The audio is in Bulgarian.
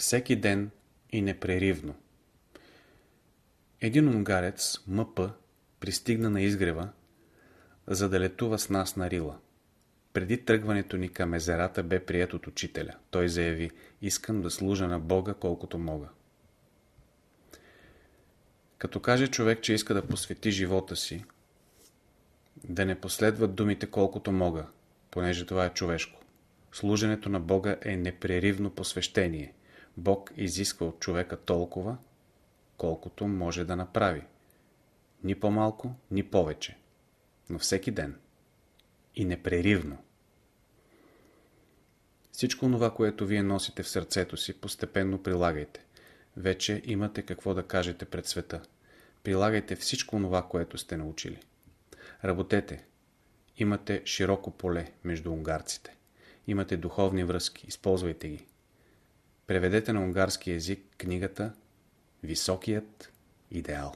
Всеки ден и непреривно. Един унгарец, МП, пристигна на изгрева, за да летува с нас на Рила. Преди тръгването ни към езерата бе прият от учителя. Той заяви, искам да служа на Бога колкото мога. Като каже човек, че иска да посвети живота си, да не последват думите колкото мога, понеже това е човешко. Служенето на Бога е непреривно посвещение. Бог изисква от човека толкова, колкото може да направи. Ни по-малко, ни повече. Но всеки ден. И непреривно. Всичко това, което вие носите в сърцето си, постепенно прилагайте. Вече имате какво да кажете пред света. Прилагайте всичко това, което сте научили. Работете. Имате широко поле между унгарците. Имате духовни връзки. Използвайте ги. Преведете на унгарски язик книгата Високият идеал.